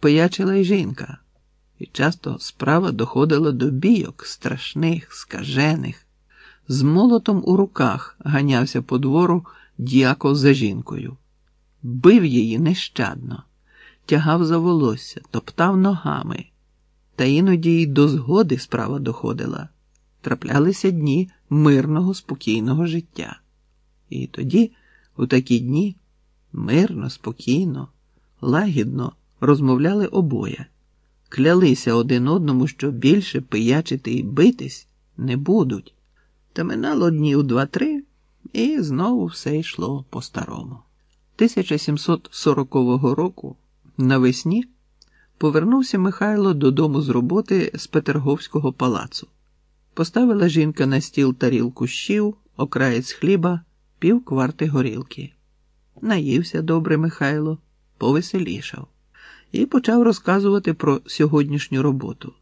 пиячила й жінка, і часто справа доходила до бійок страшних, скажених. З молотом у руках ганявся по двору діяков за жінкою, бив її нещадно, тягав за волосся, топтав ногами, та іноді й до згоди справа доходила. Траплялися дні мирного, спокійного життя. І тоді, у такі дні, мирно, спокійно, лагідно розмовляли обоє, клялися один одному, що більше пиячити і битись не будуть. Та минало днів два-три, і знову все йшло по-старому. 1740 року навесні повернувся Михайло додому з роботи з Петерговського палацу. Поставила жінка на стіл тарілку щів, окраєць хліба, пів кварти горілки. Наївся добре Михайло, повеселішав і почав розказувати про сьогоднішню роботу.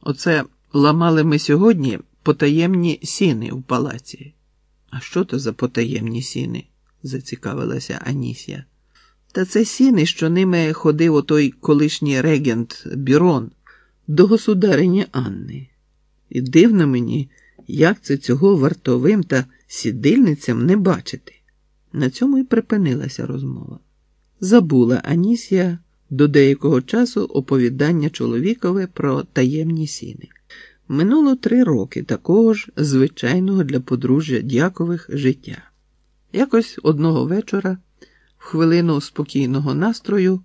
Оце ламали ми сьогодні потаємні сіни в палаці. А що то за потаємні сіни? зацікавилася Анісія. Та це сіни, що ними ходив отой колишній регент Бірон до государині Анни. І дивно мені, як це цього вартовим та сідильницям не бачити. На цьому й припинилася розмова. Забула Анісія до деякого часу оповідання чоловікове про таємні сіни. Минуло три роки такого ж звичайного для подружжя дякових життя. Якось одного вечора, в хвилину спокійного настрою,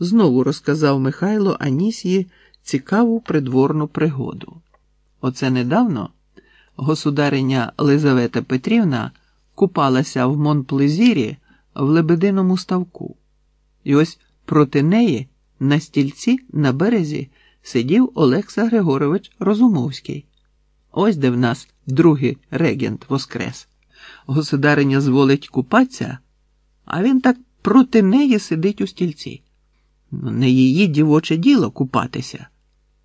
знову розказав Михайло Анісії цікаву придворну пригоду. Оце недавно государиня Лизавета Петрівна купалася в Монплезірі в лебединому ставку, і ось проти неї на стільці на березі сидів Олекса Григорович Розумовський. Ось де в нас другий регент воскрес. Государиня зволить купатися, а він так проти неї сидить у стільці. Не її дівоче діло купатися,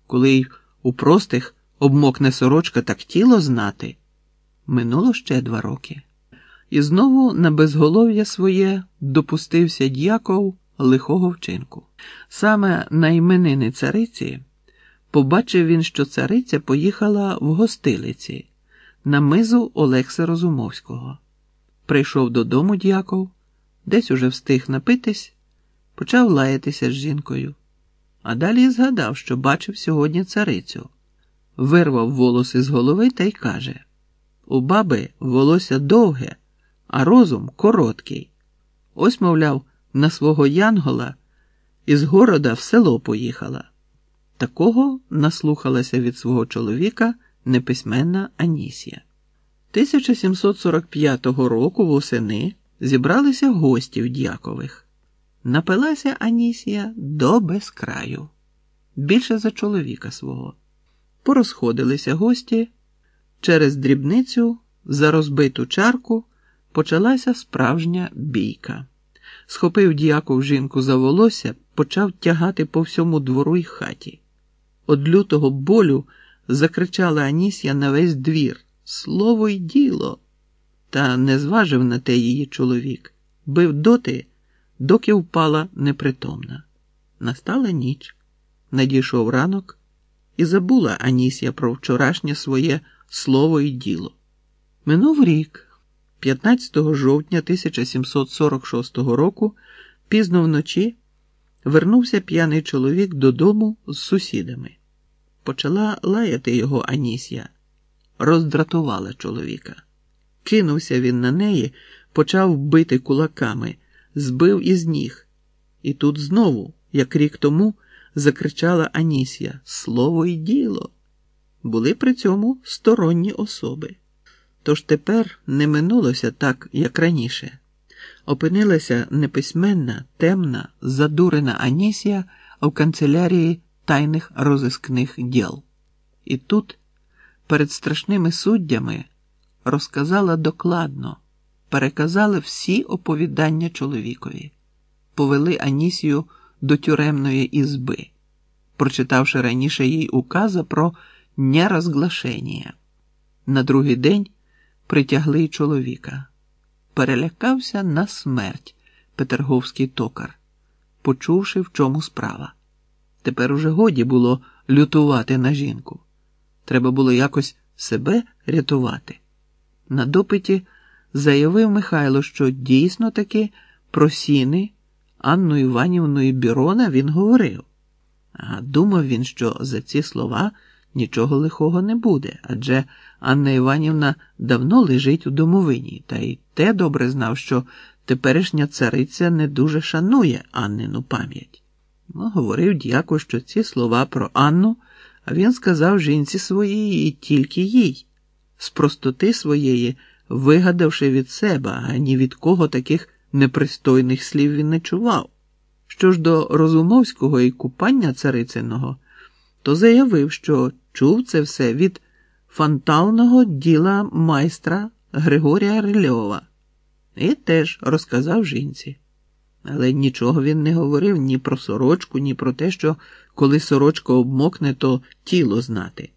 коли й у простих обмокне сорочка так тіло знати. Минуло ще два роки. І знову на безголов'я своє допустився дьяков лихого вчинку. Саме на іменини цариці побачив він, що цариця поїхала в гостилиці на мизу Олекса Розумовського. Прийшов додому дьяков, десь уже встиг напитись, почав лаятися з жінкою. А далі згадав, що бачив сьогодні царицю, вирвав волоси з голови та й каже: У баби волосся довге, а розум короткий. Ось, мовляв, на свого Янгола із города в село поїхала. Такого наслухалася від свого чоловіка неписьменна Анісія. 1745 року восени зібралися гості в Дякових. Напилася Анісія до безкраю, більше за чоловіка свого. Порозходилися гості. Через дрібницю за розбиту чарку почалася справжня бійка. Схопив діяков жінку за волосся, почав тягати по всьому двору й хаті. Од лютого болю закричала Анісія на весь двір Слово й діло. Та не зважив на те її чоловік, бив доти, доки впала непритомна. Настала ніч, надійшов ранок, і забула Анісія про вчорашнє своє слово й діло. Минув рік, 15 жовтня 1746 року, пізно вночі, вернувся п'яний чоловік додому з сусідами. Почала лаяти його Анісія, роздратувала чоловіка. Кинувся він на неї, почав бити кулаками, збив із ніг. І тут знову, як рік тому, закричала Анісія Слово й діло. Були при цьому сторонні особи. Тож тепер не минулося так, як раніше. Опинилася неписьменна, темна, задурена Анісія в канцелярії тайних розискних діл. І тут, перед страшними суддями, розказала докладно, переказали всі оповідання чоловікові, повели Анісію до тюремної ізби, прочитавши раніше їй указа про нерозглашення. На другий день притягли чоловіка. Перелякався на смерть Петерговський токар, почувши, в чому справа. Тепер уже годі було лютувати на жінку. Треба було якось себе рятувати. На допиті заявив Михайло, що дійсно таки про сіни Анну Іванівну і Бірона він говорив. А думав він, що за ці слова нічого лихого не буде, адже Анна Іванівна давно лежить у домовині, та й те добре знав, що теперішня цариця не дуже шанує Аннину пам'ять. Ну, говорив дяко, що ці слова про Анну, а він сказав жінці своїй і тільки їй, з простоти своєї, вигадавши від себе, а ні від кого таких непристойних слів він не чував. Що ж до Розумовського і купання царициного, то заявив, що чув це все від фанталного діла майстра Григорія Рильова і теж розказав жінці. Але нічого він не говорив ні про сорочку, ні про те, що коли сорочка обмокне, то тіло знати.